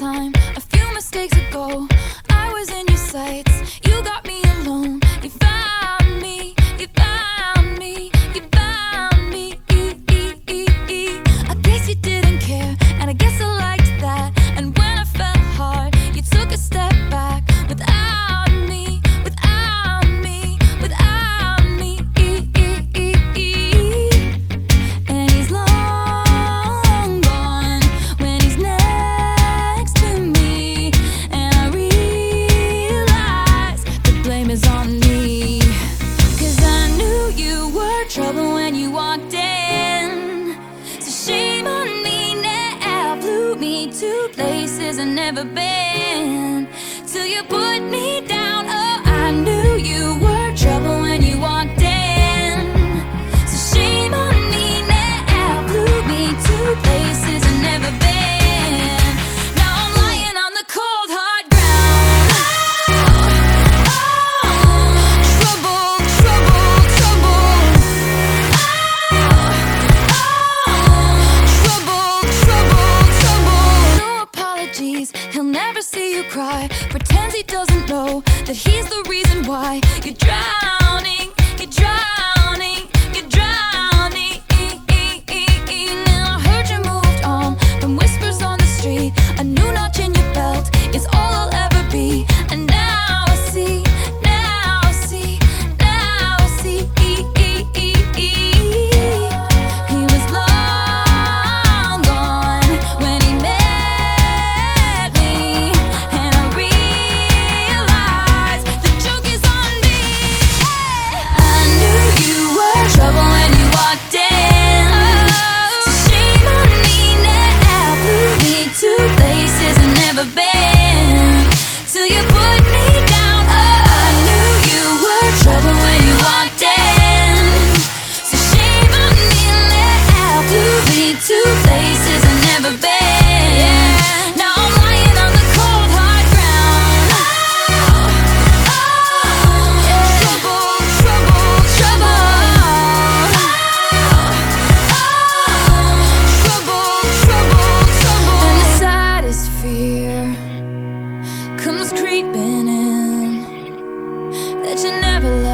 time, a few mistakes ago, I was in your sights. to places I've never been till you put me down. cry, pretends he doesn't know that he's the reason why you drown. ever been. Till you put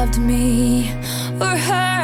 loved me or hurt